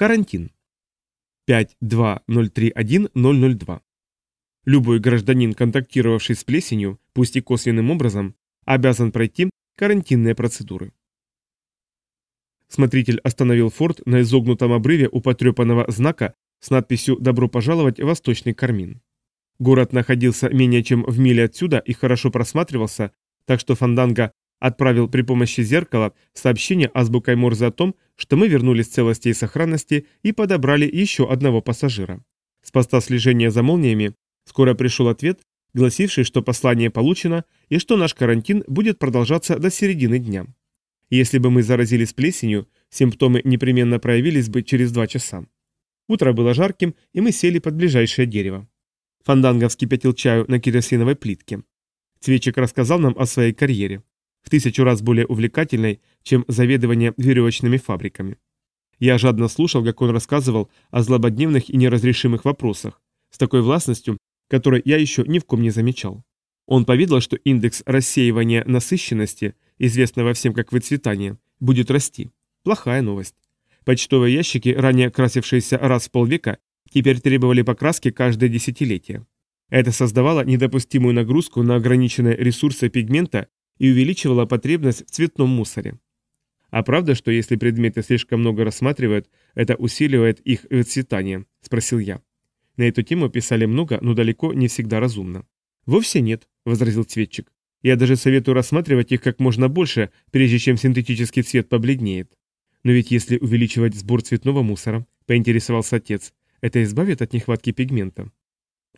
Карантин. 52031-002. Любой гражданин, контактировавший с плесенью, пусть и косвенным образом, обязан пройти карантинные процедуры. Смотритель остановил форт на изогнутом обрыве у потрепанного знака с надписью «Добро пожаловать в Восточный Кармин». Город находился менее чем в миле отсюда и хорошо просматривался, так что Фанданга отправил при помощи зеркала сообщение азбукой Морзе о том, что мы вернулись в целости и сохранности и подобрали еще одного пассажира. С поста слежения за молниями скоро пришел ответ, гласивший, что послание получено и что наш карантин будет продолжаться до середины дня. Если бы мы заразились плесенью, симптомы непременно проявились бы через два часа. Утро было жарким, и мы сели под ближайшее дерево. Фанданга вскипятил чаю на керосиновой плитке. Цветчик рассказал нам о своей карьере в тысячу раз более увлекательной, чем заведование веревочными фабриками. Я жадно слушал, как он рассказывал о злободневных и неразрешимых вопросах, с такой властностью, которой я еще ни в ком не замечал. Он поведал, что индекс рассеивания насыщенности, известного всем как выцветание, будет расти. Плохая новость. Почтовые ящики, ранее красившиеся раз в полвека, теперь требовали покраски каждое десятилетие. Это создавало недопустимую нагрузку на ограниченные ресурсы пигмента и увеличивала потребность в цветном мусоре. А правда, что если предметы слишком много рассматривают, это усиливает их выцветание? Спросил я. На эту тему писали много, но далеко не всегда разумно. Вовсе нет, возразил цветчик. Я даже советую рассматривать их как можно больше, прежде чем синтетический цвет побледнеет. Но ведь если увеличивать сбор цветного мусора, поинтересовался отец, это избавит от нехватки пигмента.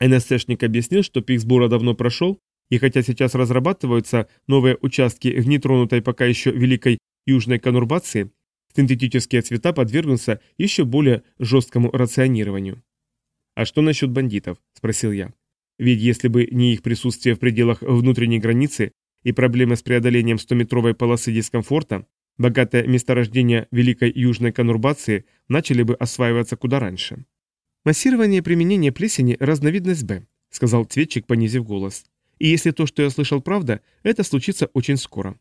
НССшник объяснил, что пик сбора давно прошел, и хотя сейчас разрабатываются новые участки в нетронутой пока еще великой южной конурбации, синтетические цвета подвергнутся еще более жесткому рационированию. «А что насчет бандитов?» – спросил я. Ведь если бы не их присутствие в пределах внутренней границы и проблемы с преодолением 100-метровой полосы дискомфорта, богатое месторождение Великой Южной Конурбации начали бы осваиваться куда раньше. «Массирование применения плесени – разновидность Б», – сказал цветчик, понизив голос. И если то, что я слышал, правда, это случится очень скоро.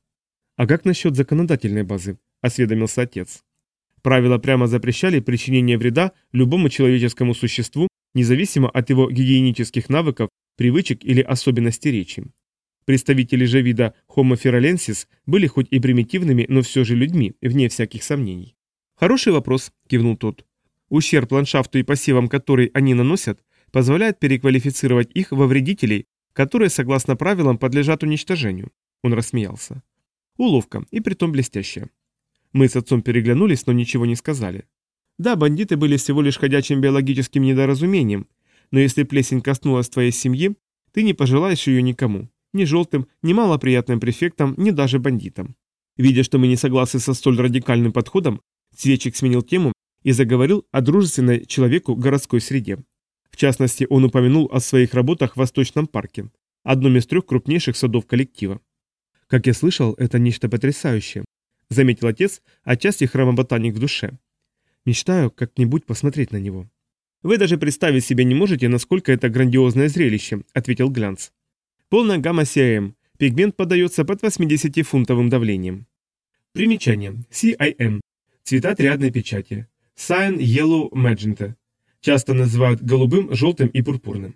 А как насчет законодательной базы? Осведомился отец. Правила прямо запрещали причинение вреда любому человеческому существу, независимо от его гигиенических навыков, привычек или особенностей речи. Представители же вида Homo feralensis были хоть и примитивными, но все же людьми, вне всяких сомнений. «Хороший вопрос», – кивнул тот. «Ущерб ландшафту и посевам, который они наносят, позволяет переквалифицировать их во вредителей, которые, согласно правилам, подлежат уничтожению. Он рассмеялся. Уловка, и притом блестящая. Мы с отцом переглянулись, но ничего не сказали. Да, бандиты были всего лишь ходячим биологическим недоразумением, но если плесень коснулась твоей семьи, ты не пожелаешь ее никому. Ни желтым, ни малоприятным префектам, ни даже бандитам. Видя, что мы не согласны со столь радикальным подходом, Цветчик сменил тему и заговорил о дружественной человеку городской среде. В частности, он упомянул о своих работах в Восточном парке, одном из трех крупнейших садов коллектива. «Как я слышал, это нечто потрясающее», — заметил отец, отчасти хромоботаник в душе. «Мечтаю как-нибудь посмотреть на него». «Вы даже представить себе не можете, насколько это грандиозное зрелище», — ответил Глянц. «Полная гамма CIM. Пигмент подается под 80-фунтовым давлением». Примечание. CIM. Цвета триадной печати. Cyan Yellow Magenta часто называют голубым, желтым и пурпурным.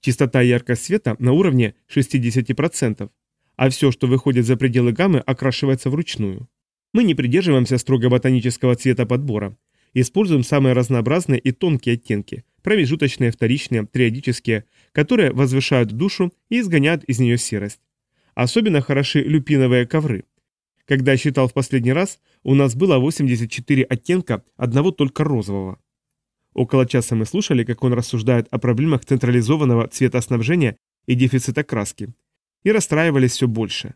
Частота и яркость света на уровне 60%, а все, что выходит за пределы гаммы, окрашивается вручную. Мы не придерживаемся строго ботанического цвета подбора, используем самые разнообразные и тонкие оттенки, промежуточные, вторичные, триодические, которые возвышают душу и изгоняют из нее серость. Особенно хороши люпиновые ковры. Когда считал в последний раз, у нас было 84 оттенка одного только розового. Около часа мы слушали, как он рассуждает о проблемах централизованного цветоснабжения и дефицита краски, и расстраивались все больше.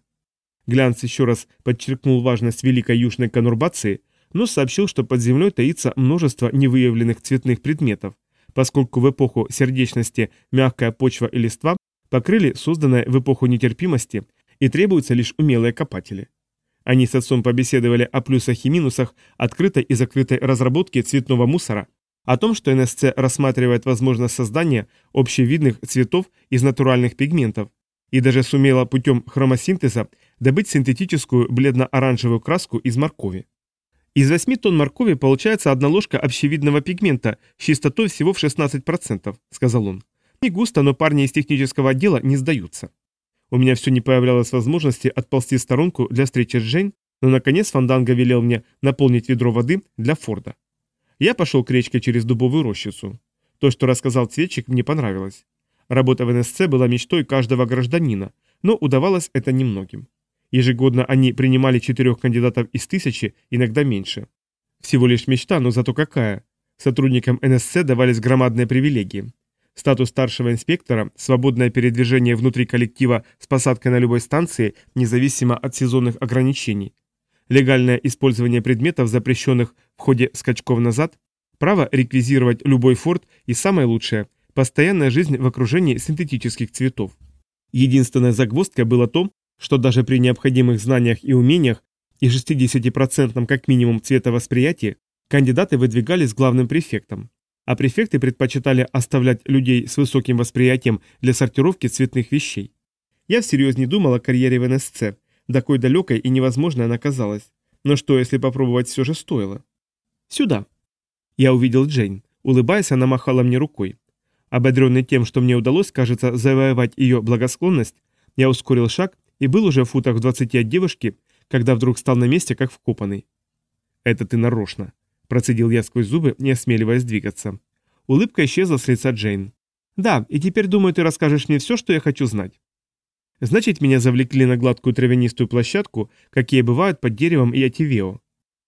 Глянц еще раз подчеркнул важность Великой Южной конурбации, но сообщил, что под землей таится множество невыявленных цветных предметов, поскольку в эпоху сердечности мягкая почва и листва покрыли созданное в эпоху нетерпимости и требуются лишь умелые копатели. Они с отцом побеседовали о плюсах и минусах открытой и закрытой разработки цветного мусора, о том, что НСЦ рассматривает возможность создания общевидных цветов из натуральных пигментов и даже сумела путем хромосинтеза добыть синтетическую бледно-оранжевую краску из моркови. Из 8 тонн моркови получается одна ложка общевидного пигмента с чистотой всего в 16%, сказал он. Не густо, но парни из технического отдела не сдаются. У меня все не появлялось возможности отползти в сторонку для встречи с Джейн, но наконец Фанданга велел мне наполнить ведро воды для Форда. Я пошел к речке через дубовую рощицу. То, что рассказал цветчик, мне понравилось. Работа в НСЦ была мечтой каждого гражданина, но удавалось это немногим. Ежегодно они принимали четырех кандидатов из тысячи, иногда меньше. Всего лишь мечта, но зато какая. Сотрудникам НСЦ давались громадные привилегии. Статус старшего инспектора, свободное передвижение внутри коллектива с посадкой на любой станции, независимо от сезонных ограничений. Легальное использование предметов, запрещенных в ходе скачков назад, право реквизировать любой форт и самое лучшее – постоянная жизнь в окружении синтетических цветов. Единственная загвоздка была то, что даже при необходимых знаниях и умениях и 60% как минимум цветовосприятии кандидаты выдвигались главным префектом, а префекты предпочитали оставлять людей с высоким восприятием для сортировки цветных вещей. Я всерьез не думал о карьере в НСЦ, такой далекой и невозможной она казалась. Но что, если попробовать все же стоило? Сюда. Я увидел Джейн. Улыбаясь, она махала мне рукой. Ободренный тем, что мне удалось, кажется, завоевать ее благосклонность, я ускорил шаг и был уже в футах в двадцати от девушки, когда вдруг стал на месте, как вкопанный. «Это ты нарочно», – процедил я сквозь зубы, не осмеливаясь двигаться. Улыбка исчезла с лица Джейн. «Да, и теперь, думаю, ты расскажешь мне все, что я хочу знать». Значит, меня завлекли на гладкую травянистую площадку, какие бывают под деревом и ативео.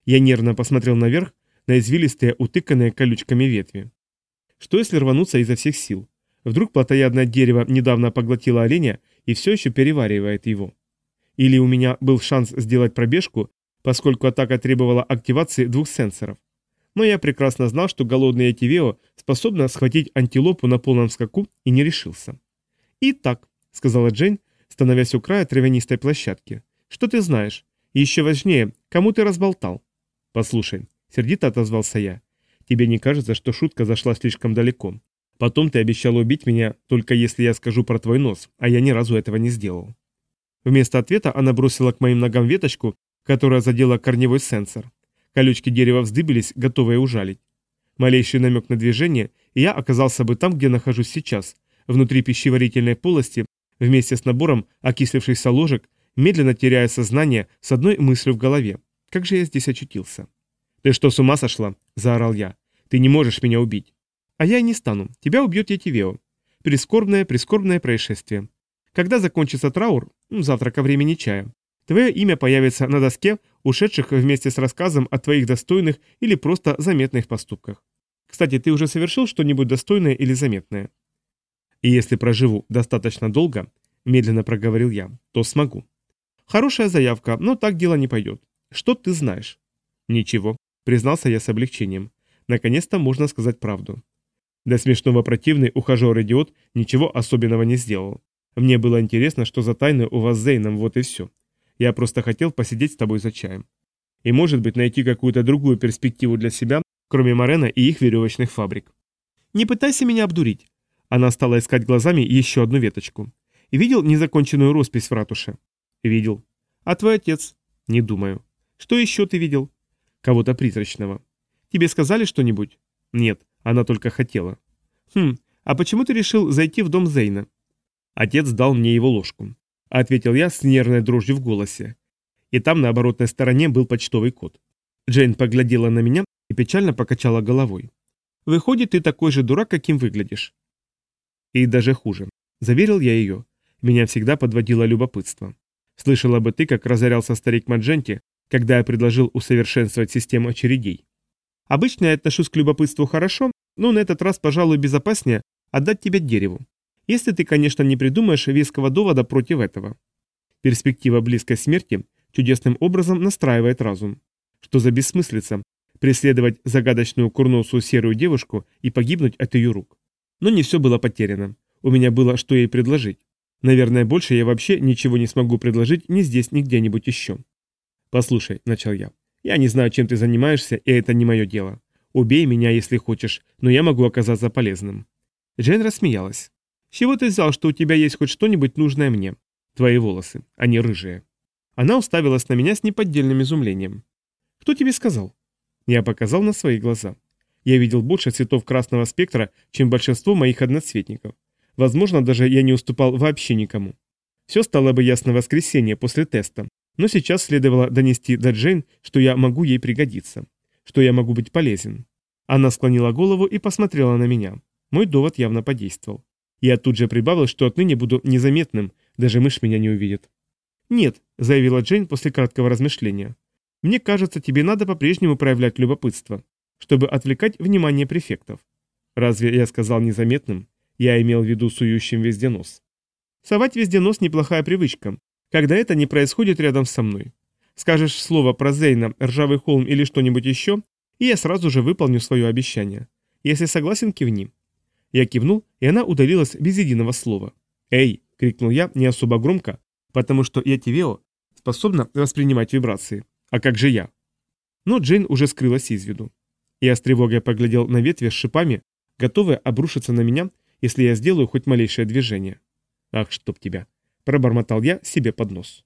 Я нервно посмотрел наверх, на извилистые, утыканные колючками ветви. Что если рвануться изо всех сил? Вдруг плотоядное дерево недавно поглотило оленя и все еще переваривает его. Или у меня был шанс сделать пробежку, поскольку атака требовала активации двух сенсоров. Но я прекрасно знал, что голодный Этивео способна схватить антилопу на полном скаку и не решился. «Итак», — сказала Джейн, становясь у края травянистой площадки, — «что ты знаешь? И еще важнее, кому ты разболтал?» «Послушай», — сердито отозвался я, — «тебе не кажется, что шутка зашла слишком далеко? Потом ты обещал убить меня, только если я скажу про твой нос, а я ни разу этого не сделал. Вместо ответа она бросила к моим ногам веточку, которая задела корневой сенсор. Колючки дерева вздыбились, готовые ужалить. Малейший намек на движение, и я оказался бы там, где нахожусь сейчас, внутри пищеварительной полости, вместе с набором окислившихся ложек, медленно теряя сознание с одной мыслью в голове. Как же я здесь очутился? «Ты что, с ума сошла?» – заорал я. «Ты не можешь меня убить. А я и не стану. Тебя убьет Етивео. Прискорбное, прискорбное происшествие. Когда закончится траур, ну, завтра ко времени чая, твое имя появится на доске, ушедших вместе с рассказом о твоих достойных или просто заметных поступках. Кстати, ты уже совершил что-нибудь достойное или заметное? И если проживу достаточно долго, медленно проговорил я, то смогу. Хорошая заявка, но так дело не пойдет. Что ты знаешь? Ничего, признался я с облегчением. Наконец-то можно сказать правду. Для смешного противный ухажер-идиот ничего особенного не сделал. Мне было интересно, что за тайны у вас с Зейном, вот и все. Я просто хотел посидеть с тобой за чаем. И, может быть, найти какую-то другую перспективу для себя, кроме Морена и их веревочных фабрик. Не пытайся меня обдурить. Она стала искать глазами еще одну веточку. Видел незаконченную роспись в ратуше? Видел. А твой отец? Не думаю. Что еще ты видел? Кого-то призрачного. Тебе сказали что-нибудь? Нет. Она только хотела. «Хм, а почему ты решил зайти в дом Зейна?» Отец дал мне его ложку. Ответил я с нервной дрожью в голосе. И там на оборотной стороне был почтовый код. Джейн поглядела на меня и печально покачала головой. «Выходит, ты такой же дурак, каким выглядишь». И даже хуже. Заверил я ее. Меня всегда подводило любопытство. Слышала бы ты, как разорялся старик Мадженти, когда я предложил усовершенствовать систему очередей. Обычно я отношусь к любопытству хорошо, но на этот раз, пожалуй, безопаснее отдать тебя дереву. Если ты, конечно, не придумаешь веского довода против этого. Перспектива близкой смерти чудесным образом настраивает разум. Что за бессмыслица преследовать загадочную курносую серую девушку и погибнуть от ее рук. Но не все было потеряно. У меня было что ей предложить. Наверное, больше я вообще ничего не смогу предложить ни здесь, ни где-нибудь еще. «Послушай», — начал я, я не знаю, чем ты занимаешься, и это не мое дело. Убей меня, если хочешь, но я могу оказаться полезным». Джейн рассмеялась. «С чего ты взял, что у тебя есть хоть что-нибудь нужное мне? Твои волосы, они рыжие». Она уставилась на меня с неподдельным изумлением. «Кто тебе сказал?» Я показал на свои глаза. Я видел больше цветов красного спектра, чем большинство моих одноцветников. Возможно, даже я не уступал вообще никому. Все стало бы ясно в воскресенье после теста, но сейчас следовало донести до Джейн, что я могу ей пригодиться, что я могу быть полезен. Она склонила голову и посмотрела на меня. Мой довод явно подействовал. Я тут же прибавил, что отныне буду незаметным, даже мышь меня не увидит. «Нет», — заявила Джейн после краткого размышления. «Мне кажется, тебе надо по-прежнему проявлять любопытство, чтобы отвлекать внимание префектов». «Разве я сказал незаметным? Я имел в виду сующим везде нос». «Совать везде нос – неплохая привычка, когда это не происходит рядом со мной. Скажешь слово про Зейна, ржавый холм или что-нибудь еще, и я сразу же выполню свое обещание. Если согласен, кивни». Я кивнул, и она удалилась без единого слова. «Эй!» – крикнул я не особо громко, потому что Ятивео способна воспринимать вибрации. А как же я? Но Джейн уже скрылась из виду. Я с тревогой поглядел на ветви с шипами, готовые обрушиться на меня, если я сделаю хоть малейшее движение. «Ах, чтоб тебя!» – пробормотал я себе под нос.